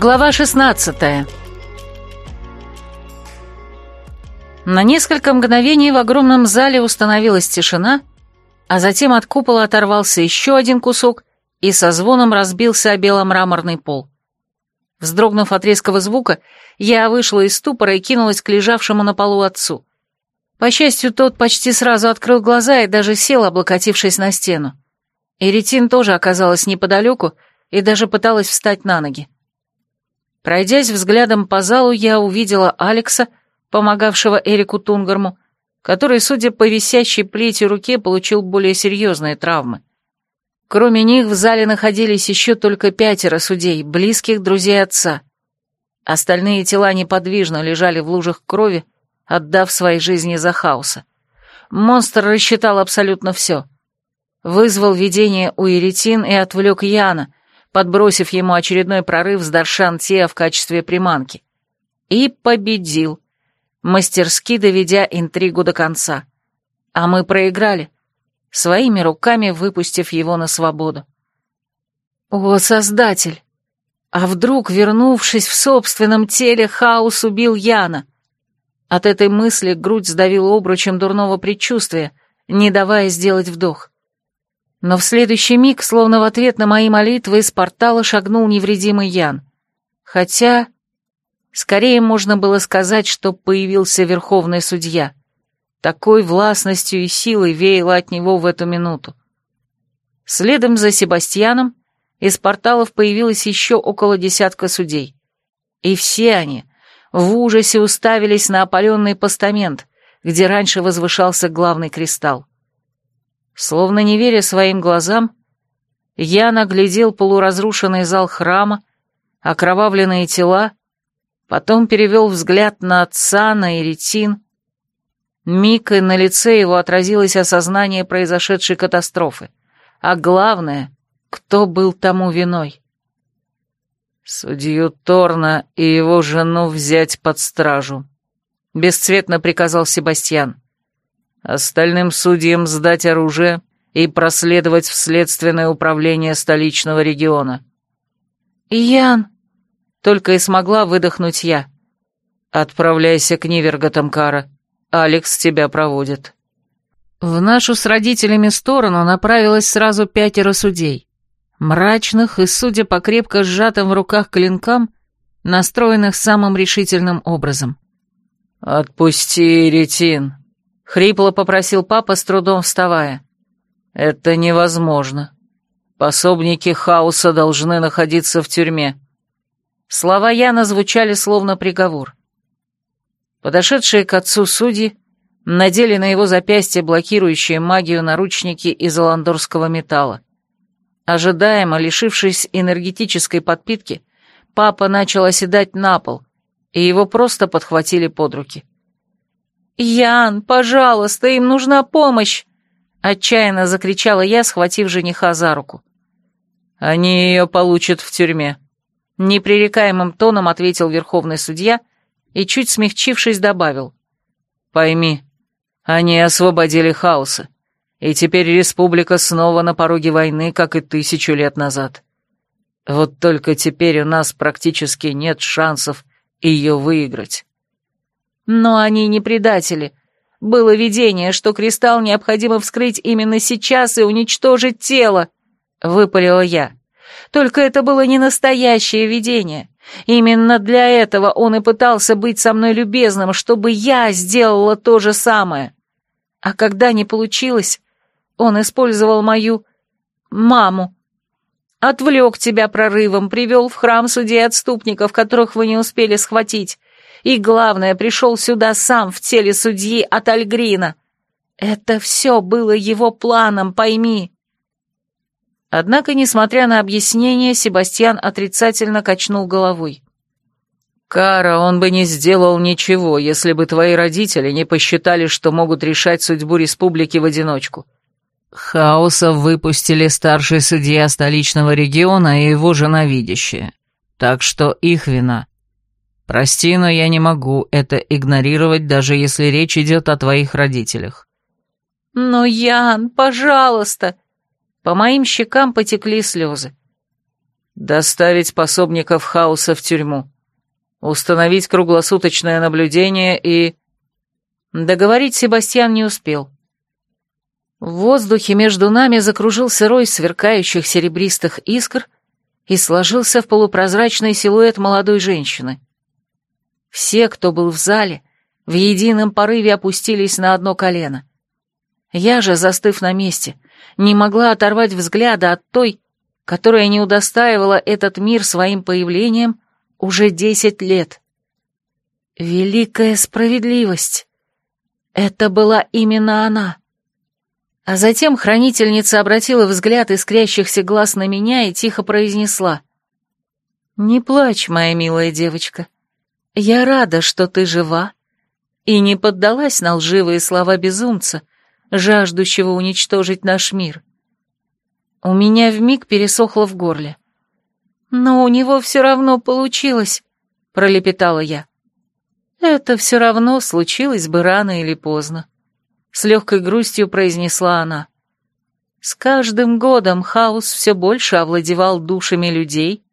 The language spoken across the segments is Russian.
Глава 16 На несколько мгновений в огромном зале установилась тишина, а затем от купола оторвался еще один кусок и со звоном разбился о беломраморный пол. Вздрогнув от резкого звука, я вышла из ступора и кинулась к лежавшему на полу отцу. По счастью, тот почти сразу открыл глаза и даже сел, облокотившись на стену. Иритин тоже оказалась неподалеку и даже пыталась встать на ноги. Пройдясь взглядом по залу, я увидела Алекса, помогавшего Эрику Тунгарму, который, судя по висящей плети руке, получил более серьезные травмы. Кроме них в зале находились еще только пятеро судей, близких друзей отца. Остальные тела неподвижно лежали в лужах крови, отдав свои жизни за хаоса. Монстр рассчитал абсолютно все. Вызвал видение у Иритин и отвлек Яна, подбросив ему очередной прорыв с Даршан Тиа в качестве приманки. И победил, мастерски доведя интригу до конца. А мы проиграли, своими руками выпустив его на свободу. О, Создатель! А вдруг, вернувшись в собственном теле, хаос убил Яна? От этой мысли грудь сдавила обручем дурного предчувствия, не давая сделать вдох. Но в следующий миг, словно в ответ на мои молитвы, из портала шагнул невредимый Ян. Хотя, скорее можно было сказать, что появился верховный судья. Такой властностью и силой веяло от него в эту минуту. Следом за Себастьяном из порталов появилось еще около десятка судей. И все они в ужасе уставились на опаленный постамент, где раньше возвышался главный кристалл. Словно не веря своим глазам, я наглядел полуразрушенный зал храма, окровавленные тела, потом перевел взгляд на отца, на Иритин. Миг, и на лице его отразилось осознание произошедшей катастрофы. А главное, кто был тому виной. «Судью Торна и его жену взять под стражу», — бесцветно приказал Себастьян. Остальным судьям сдать оружие и проследовать в следственное управление столичного региона. «Ян!» — только и смогла выдохнуть я. «Отправляйся к Ниверготам, Кара. Алекс тебя проводит». В нашу с родителями сторону направилось сразу пятеро судей. Мрачных и, судя по крепко сжатым в руках клинкам, настроенных самым решительным образом. «Отпусти, Ретин», Хрипло попросил папа, с трудом вставая. «Это невозможно. Пособники хаоса должны находиться в тюрьме». Слова Яна звучали словно приговор. Подошедшие к отцу судьи надели на его запястье блокирующие магию наручники из аландорского металла. Ожидаемо, лишившись энергетической подпитки, папа начал оседать на пол, и его просто подхватили под руки. «Ян, пожалуйста, им нужна помощь!» Отчаянно закричала я, схватив жениха за руку. «Они ее получат в тюрьме», — непререкаемым тоном ответил верховный судья и, чуть смягчившись, добавил. «Пойми, они освободили хаоса, и теперь республика снова на пороге войны, как и тысячу лет назад. Вот только теперь у нас практически нет шансов ее выиграть». Но они не предатели. Было видение, что кристалл необходимо вскрыть именно сейчас и уничтожить тело, — выпалила я. Только это было не настоящее видение. Именно для этого он и пытался быть со мной любезным, чтобы я сделала то же самое. А когда не получилось, он использовал мою маму. Отвлек тебя прорывом, привел в храм судей отступников, которых вы не успели схватить, и, главное, пришел сюда сам в теле судьи от Альгрина. Это все было его планом, пойми. Однако, несмотря на объяснение, Себастьян отрицательно качнул головой. «Кара, он бы не сделал ничего, если бы твои родители не посчитали, что могут решать судьбу республики в одиночку. Хаоса выпустили старший судья столичного региона и его жена видящая. Так что их вина. Прости, но я не могу это игнорировать, даже если речь идет о твоих родителях. Но, Ян, пожалуйста. По моим щекам потекли слезы. Доставить пособников хаоса в тюрьму. Установить круглосуточное наблюдение и... Договорить Себастьян не успел. В воздухе между нами закружился рой сверкающих серебристых искр и сложился в полупрозрачный силуэт молодой женщины. Все, кто был в зале, в едином порыве опустились на одно колено. Я же, застыв на месте, не могла оторвать взгляда от той, которая не удостаивала этот мир своим появлением уже десять лет. Великая справедливость! Это была именно она. А затем хранительница обратила взгляд искрящихся глаз на меня и тихо произнесла. «Не плачь, моя милая девочка. Я рада, что ты жива и не поддалась на лживые слова безумца, жаждущего уничтожить наш мир. У меня вмиг пересохло в горле. «Но у него все равно получилось», — пролепетала я. «Это все равно случилось бы рано или поздно», — с легкой грустью произнесла она. С каждым годом хаос все больше овладевал душами людей,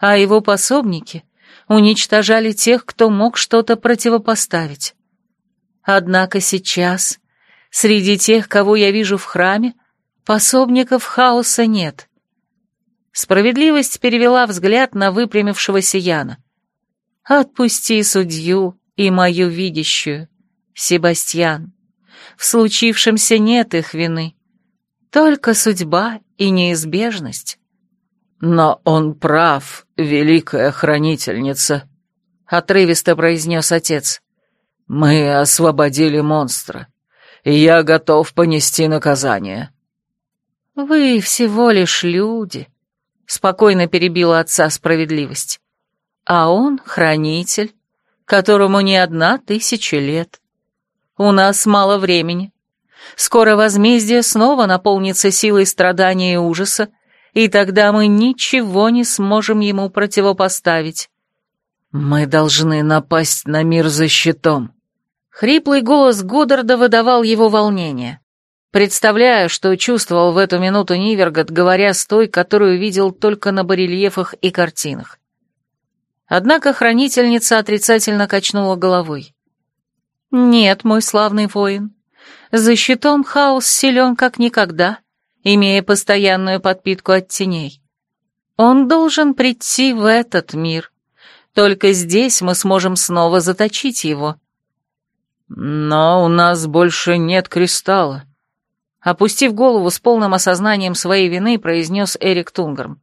а его пособники уничтожали тех, кто мог что-то противопоставить. Однако сейчас, среди тех, кого я вижу в храме, пособников хаоса нет. Справедливость перевела взгляд на выпрямившегося Яна. «Отпусти судью и мою видящую, Себастьян. В случившемся нет их вины, только судьба и неизбежность». «Но он прав, великая хранительница», — отрывисто произнес отец. «Мы освободили монстра, и я готов понести наказание». «Вы всего лишь люди», — спокойно перебила отца справедливость. «А он — хранитель, которому не одна тысяча лет. У нас мало времени. Скоро возмездие снова наполнится силой страдания и ужаса, и тогда мы ничего не сможем ему противопоставить. Мы должны напасть на мир за щитом. Хриплый голос Годдарда выдавал его волнение. Представляю, что чувствовал в эту минуту Нивергот, говоря с той, которую видел только на барельефах и картинах. Однако хранительница отрицательно качнула головой. «Нет, мой славный воин, за щитом хаос силен как никогда, имея постоянную подпитку от теней. Он должен прийти в этот мир. Только здесь мы сможем снова заточить его». «Но у нас больше нет кристалла», Опустив голову с полным осознанием своей вины, произнес Эрик Тунгарм.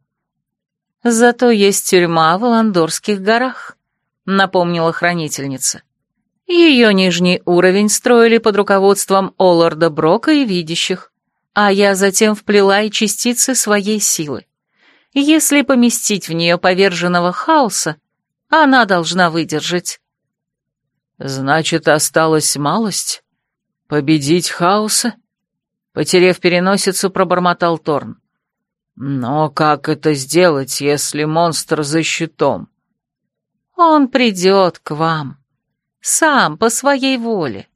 «Зато есть тюрьма в Ландорских горах», — напомнила хранительница. Ее нижний уровень строили под руководством Олларда Брока и видящих, а я затем вплела и частицы своей силы. Если поместить в нее поверженного хаоса, она должна выдержать. «Значит, осталась малость? Победить хаоса?» Потерев переносицу, пробормотал Торн. «Но как это сделать, если монстр за щитом?» «Он придет к вам. Сам, по своей воле.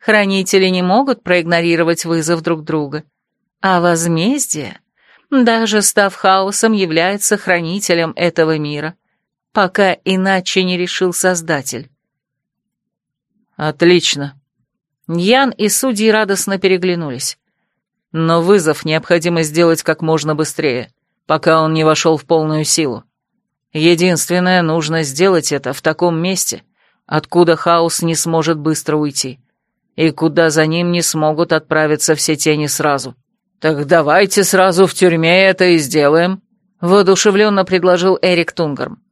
Хранители не могут проигнорировать вызов друг друга. А возмездие, даже став хаосом, является хранителем этого мира, пока иначе не решил Создатель». «Отлично». Ян и судьи радостно переглянулись. Но вызов необходимо сделать как можно быстрее, пока он не вошел в полную силу. Единственное, нужно сделать это в таком месте, откуда хаос не сможет быстро уйти, и куда за ним не смогут отправиться все тени сразу. «Так давайте сразу в тюрьме это и сделаем», — воодушевленно предложил Эрик Тунгарм.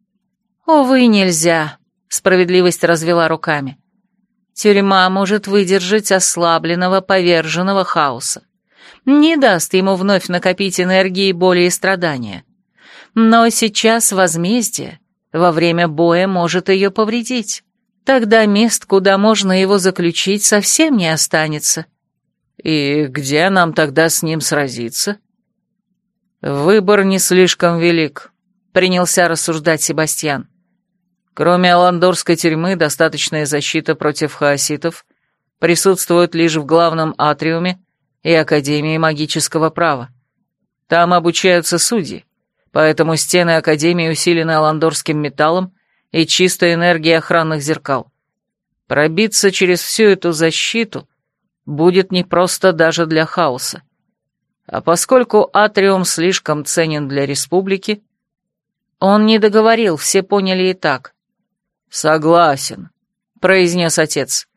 «Увы, нельзя», — справедливость развела руками. «Тюрьма может выдержать ослабленного, поверженного хаоса не даст ему вновь накопить энергии, боли и страдания. Но сейчас возмездие во время боя может ее повредить. Тогда мест, куда можно его заключить, совсем не останется. И где нам тогда с ним сразиться? Выбор не слишком велик, принялся рассуждать Себастьян. Кроме Аландорской тюрьмы, достаточная защита против хаоситов присутствует лишь в главном атриуме и Академии магического права. Там обучаются судьи, Поэтому стены Академии усилены аландорским металлом и чистой энергией охранных зеркал. Пробиться через всю эту защиту будет непросто даже для хаоса. А поскольку Атриум слишком ценен для Республики, он не договорил, все поняли и так. «Согласен», — произнес отец.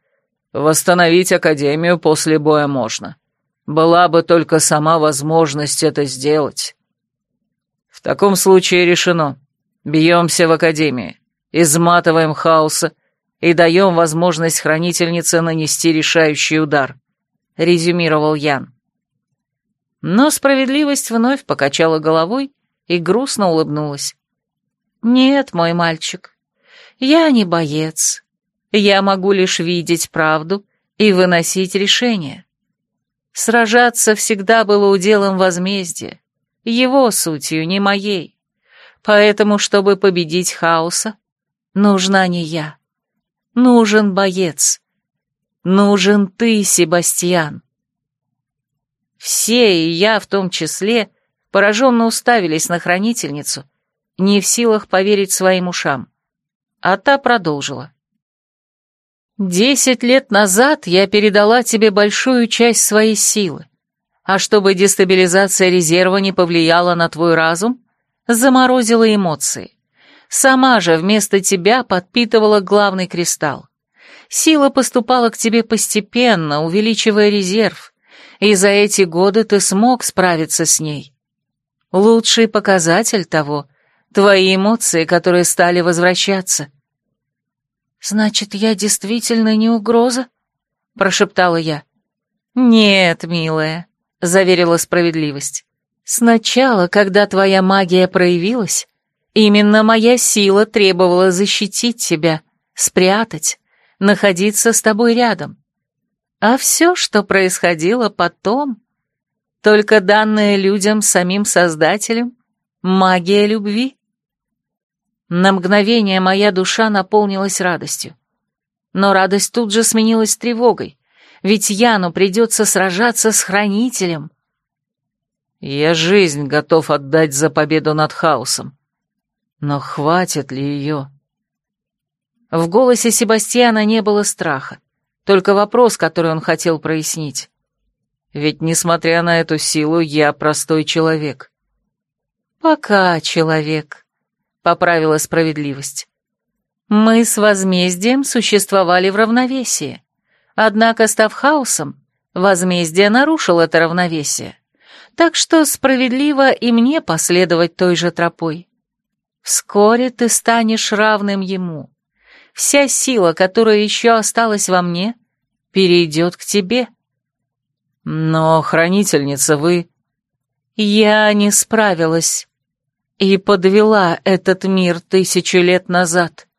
«Восстановить Академию после боя можно. Была бы только сама возможность это сделать». «В таком случае решено. Бьемся в Академии, изматываем хаоса и даем возможность хранительнице нанести решающий удар», — резюмировал Ян. Но справедливость вновь покачала головой и грустно улыбнулась. «Нет, мой мальчик, я не боец. Я могу лишь видеть правду и выносить решения. Сражаться всегда было уделом возмездия, его сутью, не моей. Поэтому, чтобы победить хаоса, нужна не я. Нужен боец. Нужен ты, Себастьян. Все, и я в том числе, пораженно уставились на хранительницу, не в силах поверить своим ушам. А та продолжила. «Десять лет назад я передала тебе большую часть своей силы, а чтобы дестабилизация резерва не повлияла на твой разум, заморозила эмоции. Сама же вместо тебя подпитывала главный кристалл. Сила поступала к тебе постепенно, увеличивая резерв, и за эти годы ты смог справиться с ней. Лучший показатель того — твои эмоции, которые стали возвращаться». «Значит, я действительно не угроза?» — прошептала я. «Нет, милая», — заверила справедливость. «Сначала, когда твоя магия проявилась, именно моя сила требовала защитить тебя, спрятать, находиться с тобой рядом. А все, что происходило потом, только данное людям самим Создателем, магия любви. На мгновение моя душа наполнилась радостью. Но радость тут же сменилась тревогой, ведь Яну придется сражаться с Хранителем. Я жизнь готов отдать за победу над хаосом. Но хватит ли ее? В голосе Себастьяна не было страха, только вопрос, который он хотел прояснить. Ведь, несмотря на эту силу, я простой человек. Пока человек, — поправила справедливость. «Мы с возмездием существовали в равновесии. Однако, став хаосом, возмездие нарушило это равновесие. Так что справедливо и мне последовать той же тропой. Вскоре ты станешь равным ему. Вся сила, которая еще осталась во мне, перейдет к тебе». «Но, хранительница, вы...» «Я не справилась», и подвела этот мир тысячу лет назад.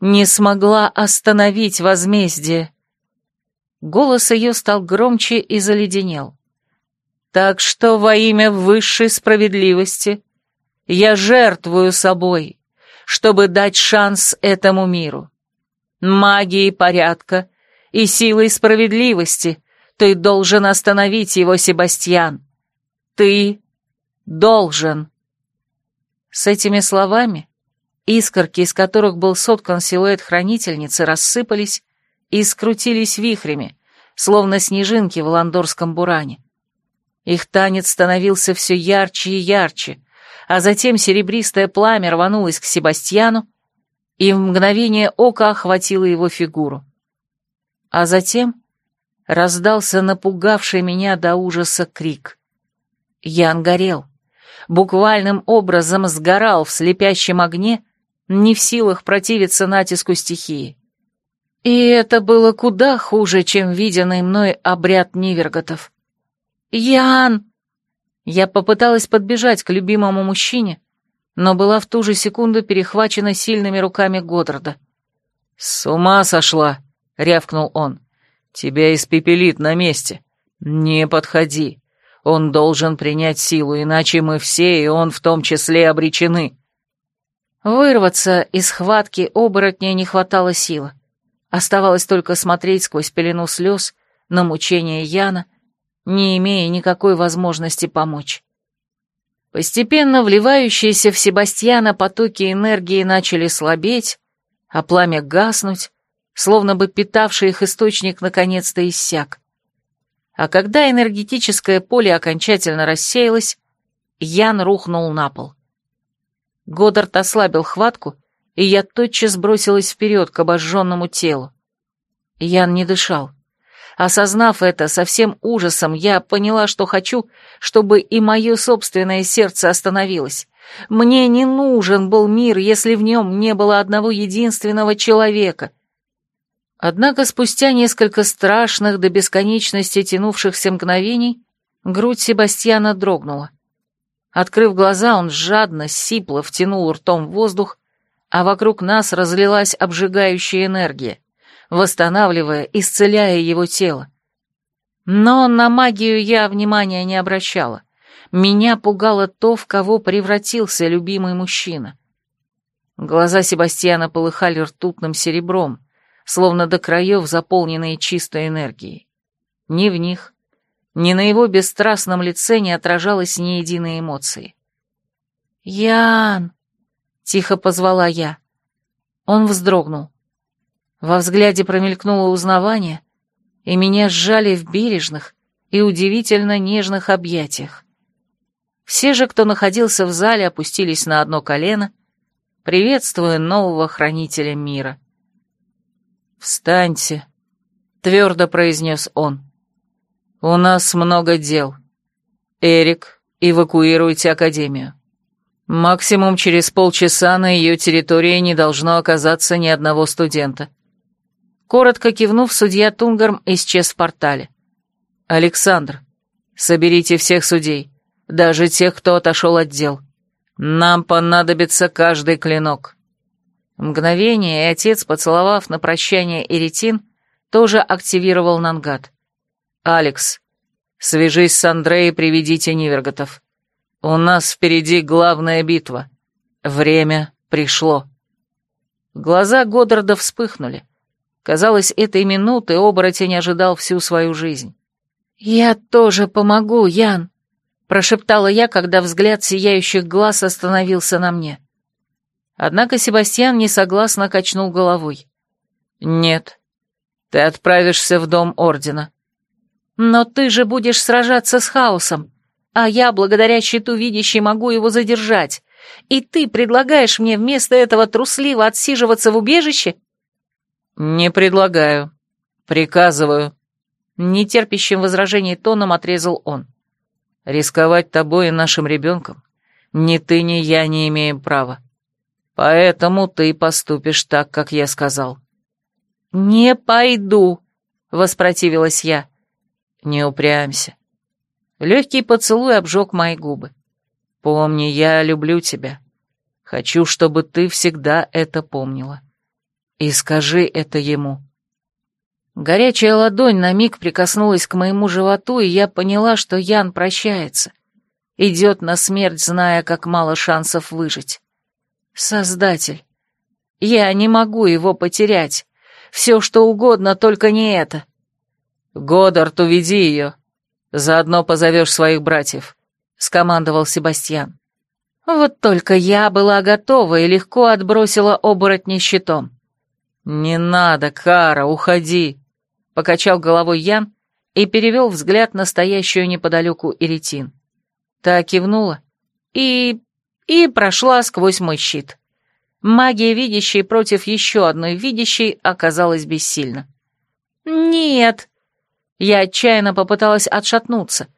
Не смогла остановить возмездие. Голос ее стал громче и заледенел. Так что во имя высшей справедливости я жертвую собой, чтобы дать шанс этому миру. Магией порядка и силой справедливости ты должен остановить его, Себастьян. Ты должен. С этими словами искорки, из которых был соткан силуэт хранительницы, рассыпались и скрутились вихрями, словно снежинки в ландорском буране. Их танец становился все ярче и ярче, а затем серебристое пламя рванулось к Себастьяну и в мгновение ока охватило его фигуру. А затем раздался напугавший меня до ужаса крик. Ян горел буквальным образом сгорал в слепящем огне, не в силах противиться натиску стихии. И это было куда хуже, чем виденный мной обряд Ниверготов. «Ян!» Я попыталась подбежать к любимому мужчине, но была в ту же секунду перехвачена сильными руками Годдарда. «С ума сошла!» — рявкнул он. «Тебя испепелит на месте. Не подходи. Он должен принять силу, иначе мы все, и он в том числе, обречены. Вырваться из схватки оборотня не хватало силы. Оставалось только смотреть сквозь пелену слез на мучение Яна, не имея никакой возможности помочь. Постепенно вливающиеся в Себастьяна потоки энергии начали слабеть, а пламя гаснуть, словно бы питавший их источник наконец-то иссяк. А когда энергетическое поле окончательно рассеялось, Ян рухнул на пол. Годдард ослабил хватку, и я тотчас бросилась вперед к обожженному телу. Ян не дышал. Осознав это со всем ужасом, я поняла, что хочу, чтобы и мое собственное сердце остановилось. Мне не нужен был мир, если в нем не было одного единственного человека. Однако спустя несколько страшных до бесконечности тянувшихся мгновений грудь Себастьяна дрогнула. Открыв глаза, он жадно, сипло втянул ртом воздух, а вокруг нас разлилась обжигающая энергия восстанавливая, исцеляя его тело. Но на магию я внимания не обращала. Меня пугало то, в кого превратился любимый мужчина. Глаза Себастьяна полыхали ртутным серебром, словно до краев заполненные чистой энергией. Ни в них, ни на его бесстрастном лице не отражалось ни единой эмоции. «Ян!» — тихо позвала я. Он вздрогнул. Во взгляде промелькнуло узнавание, и меня сжали в бережных и удивительно нежных объятиях. Все же, кто находился в зале, опустились на одно колено, приветствуя нового хранителя мира. «Встаньте», — твердо произнес он. «У нас много дел. Эрик, эвакуируйте Академию. Максимум через полчаса на ее территории не должно оказаться ни одного студента». Коротко кивнув, судья Тунгарм исчез в портале. «Александр, соберите всех судей, даже тех, кто отошел от дел. Нам понадобится каждый клинок». Мгновение, и отец, поцеловав на прощание Эритин, тоже активировал Нангат. «Алекс, свяжись с Андреей и приведите Ниверготов. У нас впереди главная битва. Время пришло». Глаза Годдарда вспыхнули. Казалось, этой минуты оборотень ожидал всю свою жизнь. «Я тоже помогу, Ян», — прошептала я, когда взгляд сияющих глаз остановился на мне. Однако Себастьян несогласно качнул головой. «Нет, ты отправишься в дом Ордена». «Но ты же будешь сражаться с хаосом, а я, благодаря щиту видящей, могу его задержать. И ты предлагаешь мне вместо этого трусливо отсиживаться в убежище?» «Не предлагаю. Приказываю». Нетерпящим возражений тоном отрезал он. «Рисковать тобой и нашим ребенком ни ты, ни я не имеем права. Поэтому ты поступишь так, как я сказал». «Не пойду», — воспротивилась я. «Не упрямься». Легкий поцелуй обжег мои губы. «Помни, я люблю тебя. Хочу, чтобы ты всегда это помнила». И скажи это ему». Горячая ладонь на миг прикоснулась к моему животу, и я поняла, что Ян прощается. Идет на смерть, зная, как мало шансов выжить. Создатель. Я не могу его потерять. Все, что угодно, только не это. Годдард, уведи ее. Заодно позовешь своих братьев, — скомандовал Себастьян. Вот только я была готова и легко отбросила оборотня щитом. «Не надо, Кара, уходи!» — покачал головой Ян и перевел взгляд на стоящую неподалеку Иритин. Та кивнула и... и прошла сквозь мой щит. Магия видящей против еще одной видящей оказалась бессильна. «Нет!» Я отчаянно попыталась отшатнуться,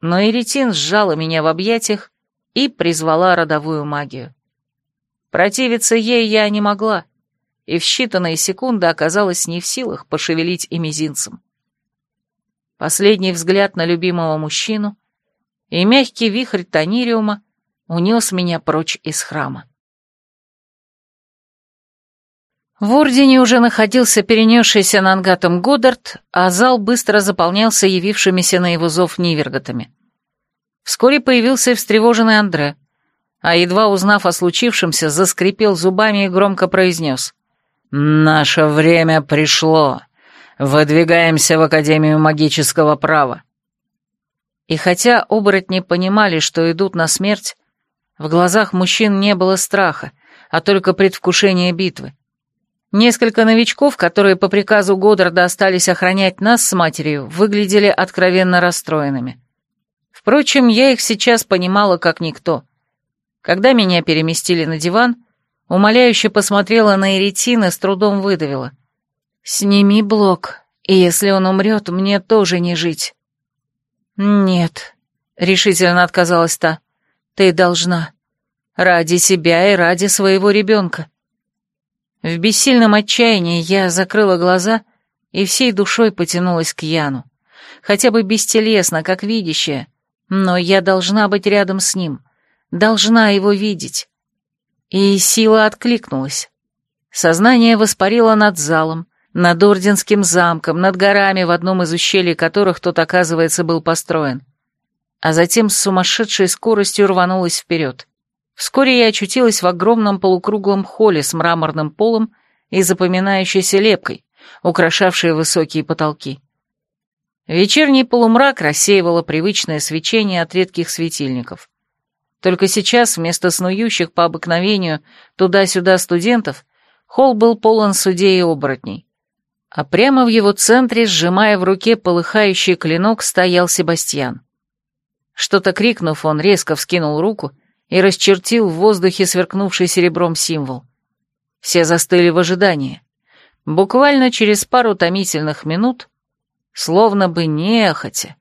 но Иритин сжала меня в объятиях и призвала родовую магию. Противиться ей я не могла и в считанные секунды оказалась не в силах пошевелить и мизинцем. Последний взгляд на любимого мужчину, и мягкий вихрь тонириума унес меня прочь из храма. В Ордене уже находился перенесшийся на ангатом Годдард, а зал быстро заполнялся явившимися на его зов ниверготами. Вскоре появился встревоженный Андре, а едва узнав о случившемся, заскрипел зубами и громко произнес. «Наше время пришло. Выдвигаемся в Академию магического права». И хотя оборотни понимали, что идут на смерть, в глазах мужчин не было страха, а только предвкушение битвы. Несколько новичков, которые по приказу Годдарда остались охранять нас с матерью, выглядели откровенно расстроенными. Впрочем, я их сейчас понимала как никто. Когда меня переместили на диван, умоляюще посмотрела на Эретин с трудом выдавила. «Сними блок, и если он умрет, мне тоже не жить». «Нет», — решительно отказалась та, — «ты должна. Ради себя и ради своего ребенка». В бессильном отчаянии я закрыла глаза и всей душой потянулась к Яну. Хотя бы бестелесно, как видящая, но я должна быть рядом с ним, должна его видеть. И сила откликнулась. Сознание воспарило над залом, над Орденским замком, над горами, в одном из ущелий которых тот, оказывается, был построен. А затем с сумасшедшей скоростью рванулась вперед. Вскоре я очутилась в огромном полукруглом холле с мраморным полом и запоминающейся лепкой, украшавшей высокие потолки. Вечерний полумрак рассеивало привычное свечение от редких светильников. Только сейчас вместо снующих по обыкновению туда-сюда студентов холл был полон судей и оборотней а прямо в его центре, сжимая в руке полыхающий клинок, стоял Себастьян. Что-то крикнув, он резко вскинул руку и расчертил в воздухе сверкнувший серебром символ. Все застыли в ожидании. Буквально через пару томительных минут, словно бы нехотя,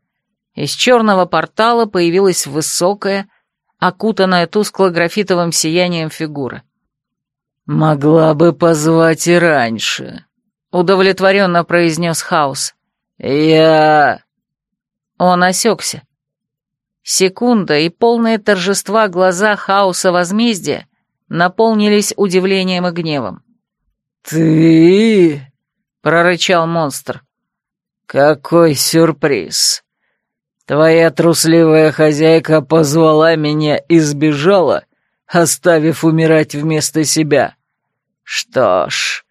из черного портала появилась высокая, окутанная тускло-графитовым сиянием фигура. «Могла бы позвать и раньше», — удовлетворенно произнес Хаус. «Я...» Он осекся. Секунда, и полные торжества глаза Хаоса возмездия наполнились удивлением и гневом. «Ты...» — прорычал монстр. «Какой сюрприз! Твоя трусливая хозяйка позвала меня и сбежала, оставив умирать вместо себя. Что ж,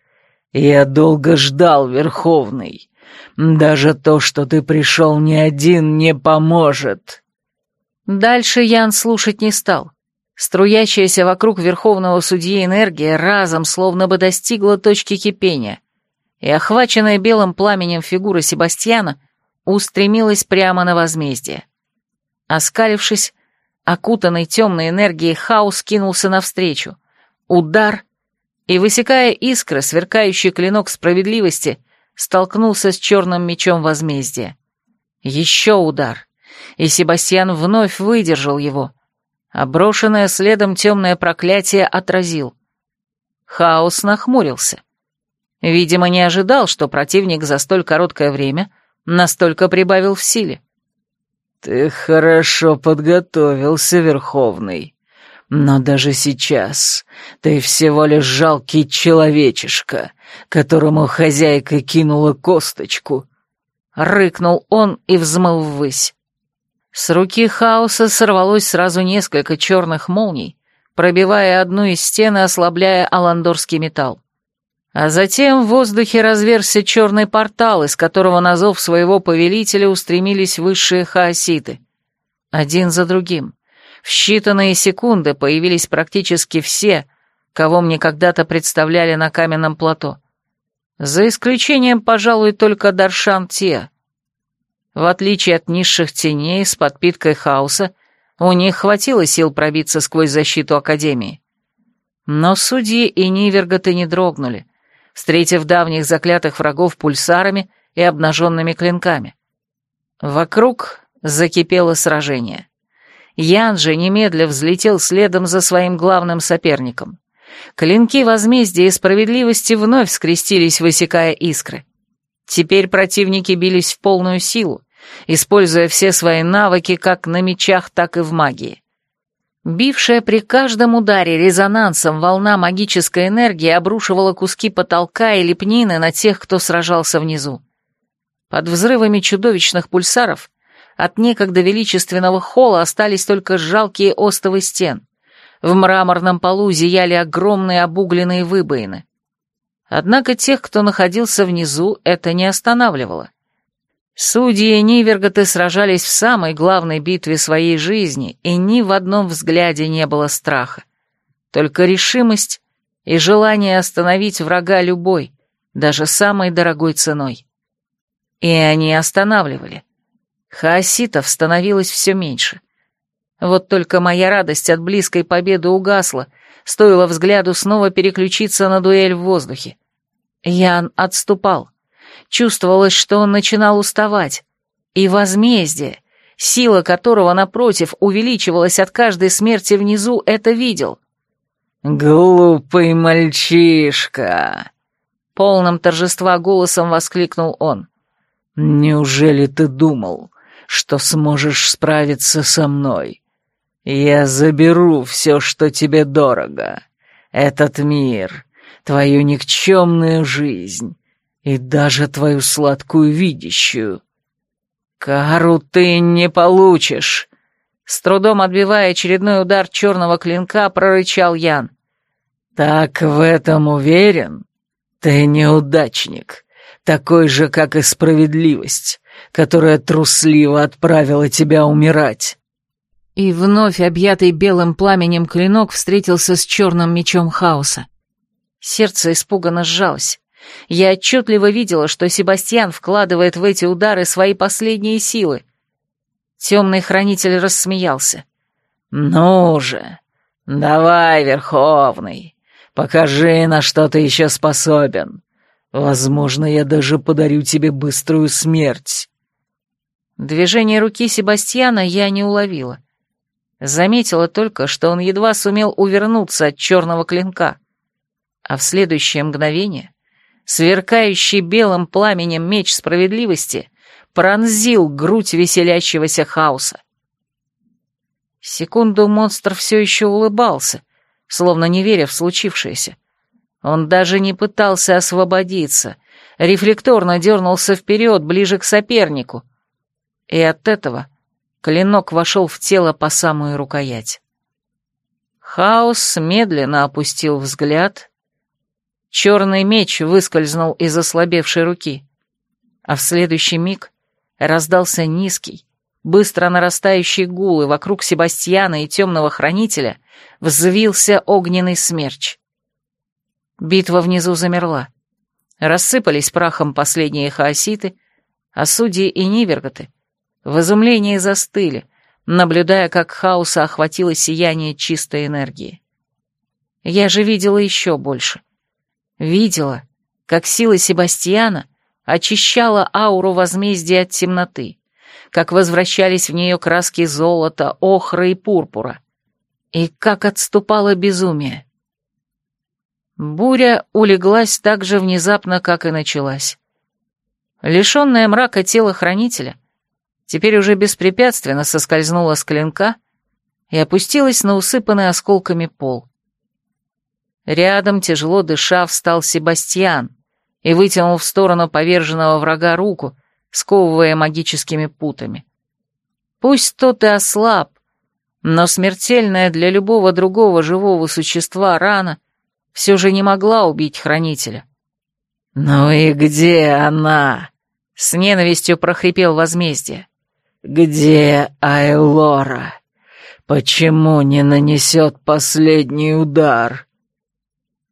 «Я долго ждал, Верховный. Даже то, что ты пришел не один, не поможет». Дальше Ян слушать не стал. Струящаяся вокруг Верховного Судьи энергия разом словно бы достигла точки кипения, и охваченная белым пламенем фигура Себастьяна устремилась прямо на возмездие. Оскалившись, окутанный темной энергией хаос кинулся навстречу. Удар, и, высекая искры, сверкающий клинок справедливости столкнулся с черным мечом возмездия. Еще удар, и Себастьян вновь выдержал его, а брошенное следом темное проклятие отразил. Хаос нахмурился. Видимо, не ожидал, что противник за столь короткое время настолько прибавил в силе. «Ты хорошо подготовился, Верховный», но даже сейчас ты всего лишь жалкий человечишка, которому хозяйка кинула косточку. Рыкнул он и взмыл ввысь. С руки хаоса сорвалось сразу несколько черных молний, пробивая одну из стен и ослабляя аландорский металл. А затем в воздухе разверся черный портал, из которого на зов своего повелителя устремились высшие хаоситы. Один за другим. В считанные секунды появились практически все, кого мне когда-то представляли на каменном плато. За исключением, пожалуй, только Даршан Те. В отличие от низших теней с подпиткой хаоса, у них хватило сил пробиться сквозь защиту Академии. Но судьи и Ниверготы не дрогнули, встретив давних заклятых врагов пульсарами и обнаженными клинками. Вокруг закипело сражение. Ян же немедля взлетел следом за своим главным соперником. Клинки возмездия и справедливости вновь скрестились, высекая искры. Теперь противники бились в полную силу, используя все свои навыки как на мечах, так и в магии. Бившая при каждом ударе резонансом волна магической энергии обрушивала куски потолка и лепнины на тех, кто сражался внизу. Под взрывами чудовищных пульсаров от некогда величественного холла остались только жалкие остовы стен. В мраморном полу зияли огромные обугленные выбоины. Однако тех, кто находился внизу, это не останавливало. Судьи Ниверготы сражались в самой главной битве своей жизни, и ни в одном взгляде не было страха. Только решимость и желание остановить врага любой, даже самой дорогой ценой. И они останавливали. Хаоситов становилось все меньше. Вот только моя радость от близкой победы угасла, стоило взгляду снова переключиться на дуэль в воздухе. Ян отступал. Чувствовалось, что он начинал уставать. И возмездие, сила которого, напротив, увеличивалась от каждой смерти внизу, это видел. «Глупый мальчишка!» Полным торжества голосом воскликнул он. «Неужели ты думал, что сможешь справиться со мной? Я заберу все, что тебе дорого. Этот мир, твою никчемную жизнь, и даже твою сладкую видящую. Кару ты не получишь!» С трудом отбивая очередной удар черного клинка, прорычал Ян. «Так в этом уверен? Ты неудачник, такой же, как и справедливость, которая трусливо отправила тебя умирать». И вновь объятый белым пламенем клинок встретился с черным мечом хаоса. Сердце испуганно сжалось. Я отчетливо видела, что Себастьян вкладывает в эти удары свои последние силы. Темный хранитель рассмеялся. «Ну же, давай, Верховный, покажи, на что ты еще способен. Возможно, я даже подарю тебе быструю смерть». Движение руки Себастьяна я не уловила. Заметила только, что он едва сумел увернуться от черного клинка. А в следующее мгновение Сверкающий белым пламенем меч справедливости пронзил грудь веселящегося хаоса. Секунду монстр все еще улыбался, словно не веря в случившееся. Он даже не пытался освободиться, рефлекторно дернулся вперед, ближе к сопернику. И от этого клинок вошел в тело по самую рукоять. Хаос медленно опустил взгляд Черный меч выскользнул из ослабевшей руки, а в следующий миг раздался низкий, быстро нарастающий гул, и вокруг Себастьяна и темного хранителя взвился огненный смерч. Битва внизу замерла. Рассыпались прахом последние хаоситы, а судьи и ниверготы в изумлении застыли, наблюдая, как хаоса охватило сияние чистой энергии. Я же видела еще больше. Видела, как сила Себастьяна очищала ауру возмездия от темноты, как возвращались в нее краски золота, охры и пурпура, и как отступало безумие. Буря улеглась так же внезапно, как и началась. Лишенное мрака тело хранителя теперь уже беспрепятственно соскользнуло с клинка и опустилась на усыпанный осколками пол. Рядом, тяжело дыша, встал Себастьян и вытянул в сторону поверженного врага руку, сковывая магическими путами. Пусть тот и ослаб, но смертельная для любого другого живого существа рана все же не могла убить хранителя. «Ну и где она?» — с ненавистью прохрипел возмездие. «Где Айлора? Почему не нанесет последний удар?»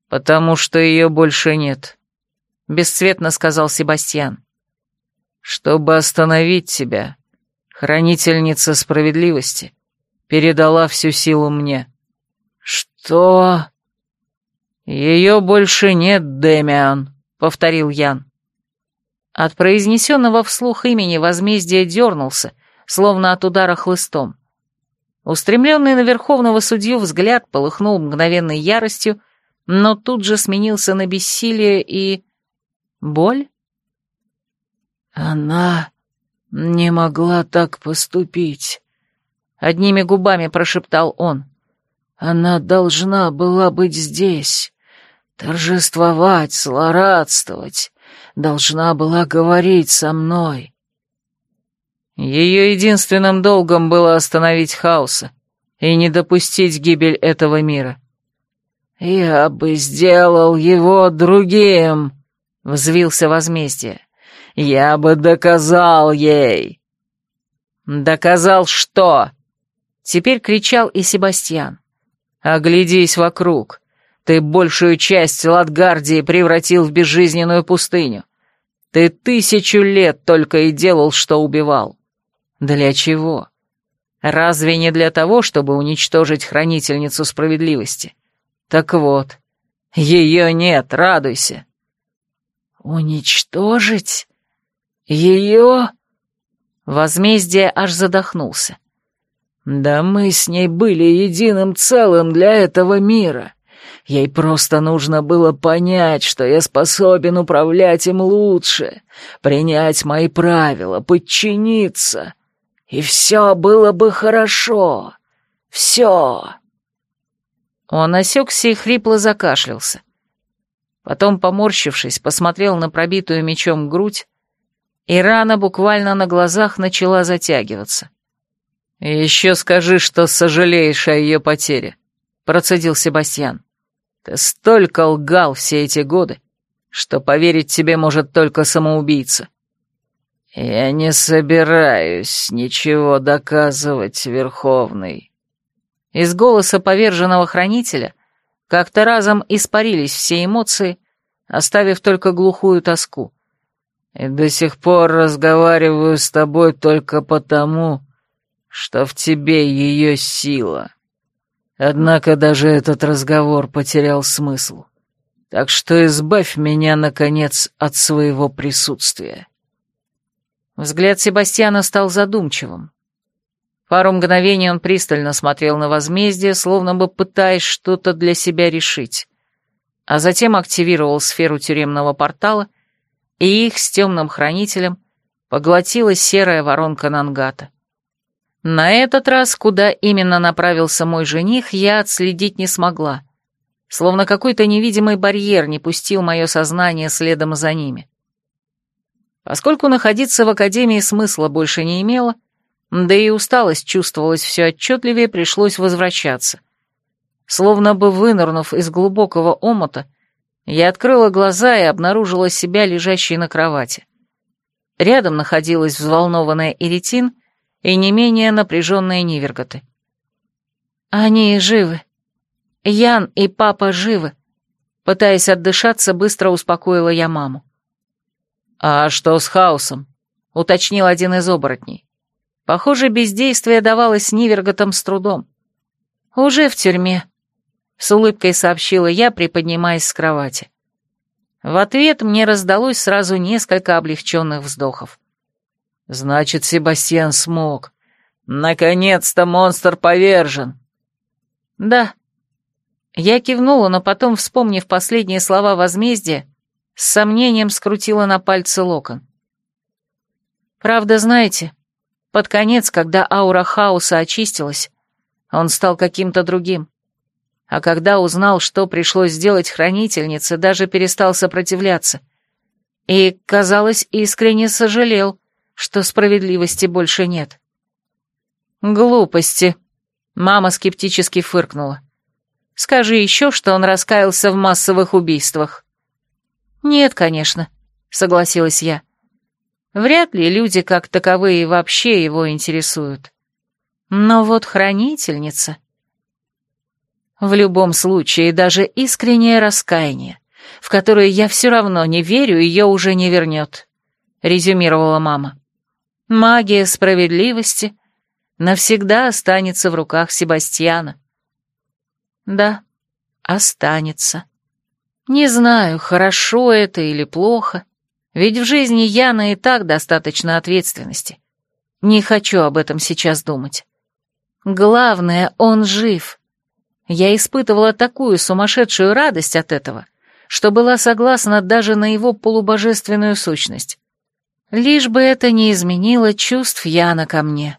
«Потому что ее больше нет», — бесцветно сказал Себастьян. «Чтобы остановить тебя, хранительница справедливости передала всю силу мне». «Что?» «Ее больше нет, Демиан», — повторил Ян. От произнесенного вслух имени возмездие дернулся, словно от удара хлыстом. Устремленный на верховного судью взгляд полыхнул мгновенной яростью, но тут же сменился на бессилие и... боль? Она не могла так поступить. Одними губами прошептал он. Она должна была быть здесь, торжествовать, злорадствовать, должна была говорить со мной. Ее единственным долгом было остановить хаоса и не допустить гибель этого мира. «Я бы сделал его другим», — взвился возмездие. Я бы доказал ей!» «Доказал что?» Теперь кричал и Себастьян. «Оглядись вокруг. Ты большую часть Латгардии превратил в безжизненную пустыню. Ты тысячу лет только и делал, что убивал. Для чего? Разве не для того, чтобы уничтожить хранительницу справедливости? Так вот, ее нет, радуйся. Уничтожить? Ее? Возмездие аж задохнулся. Да мы с ней были единым целым для этого мира. Ей просто нужно было понять, что я способен управлять им лучше, принять мои правила, подчиниться. И все было бы хорошо. Все. Он осекся и хрипло закашлялся. Потом, поморщившись, посмотрел на пробитую мечом грудь, и рана буквально на глазах начала затягиваться. «Еще скажи, что сожалеешь о ее потере», — процедил Себастьян. «Ты столько лгал все эти годы, что поверить тебе может только самоубийца». «Я не собираюсь ничего доказывать, Верховный». Из голоса поверженного хранителя как-то разом испарились все эмоции, оставив только глухую тоску. «И до сих пор разговариваю с тобой только потому, что в тебе ее сила. Однако даже этот разговор потерял смысл. Так что избавь меня, наконец, от своего присутствия». Взгляд Себастьяна стал задумчивым. Пару мгновений он пристально смотрел на возмездие, словно бы пытаясь что-то для себя решить, а затем активировал сферу тюремного портала, и их с темным хранителем поглотила серая воронка Нангата. На этот раз, куда именно направился мой жених, я отследить не смогла. Словно какой-то невидимый барьер не пустил мое сознание следом за ними. Поскольку находиться в академии смысла больше не имело, да и усталость чувствовалась все отчетливее, пришлось возвращаться. Словно бы вынырнув из глубокого омута, я открыла глаза и обнаружила себя лежащей на кровати. Рядом находилась взволнованная Иритин — и не менее напряженные Ниверготы. «Они живы. Ян и папа живы», — пытаясь отдышаться, быстро успокоила я маму. «А что с хаосом?» — уточнил один из оборотней. Похоже, бездействие давалось Ниверготам с трудом. «Уже в тюрьме», — с улыбкой сообщила я, приподнимаясь с кровати. В ответ мне раздалось сразу несколько облегченных вздохов. Значит, Себастьян смог. Наконец-то монстр повержен. Да. Я кивнула, но потом, вспомнив последние слова возмездия, с сомнением скрутила на пальце локон. Правда, знаете, под конец, когда аура хаоса очистилась, он стал каким-то другим. А когда узнал, что пришлось сделать хранительнице, даже перестал сопротивляться. И, казалось, искренне сожалел, что справедливости больше нет. Глупости. Мама скептически фыркнула. Скажи еще, что он раскаялся в массовых убийствах. Нет, конечно, согласилась я. Вряд ли люди как таковые вообще его интересуют. Но вот хранительница... В любом случае, даже искреннее раскаяние, в которое я все равно не верю, ее уже не вернет, резюмировала мама. Магия справедливости навсегда останется в руках Себастьяна. Да, останется. Не знаю, хорошо это или плохо, ведь в жизни Яна и так достаточно ответственности. Не хочу об этом сейчас думать. Главное, он жив. Я испытывала такую сумасшедшую радость от этого, что была согласна даже на его полубожественную сущность. Лишь бы это не изменило чувств Яна ко мне.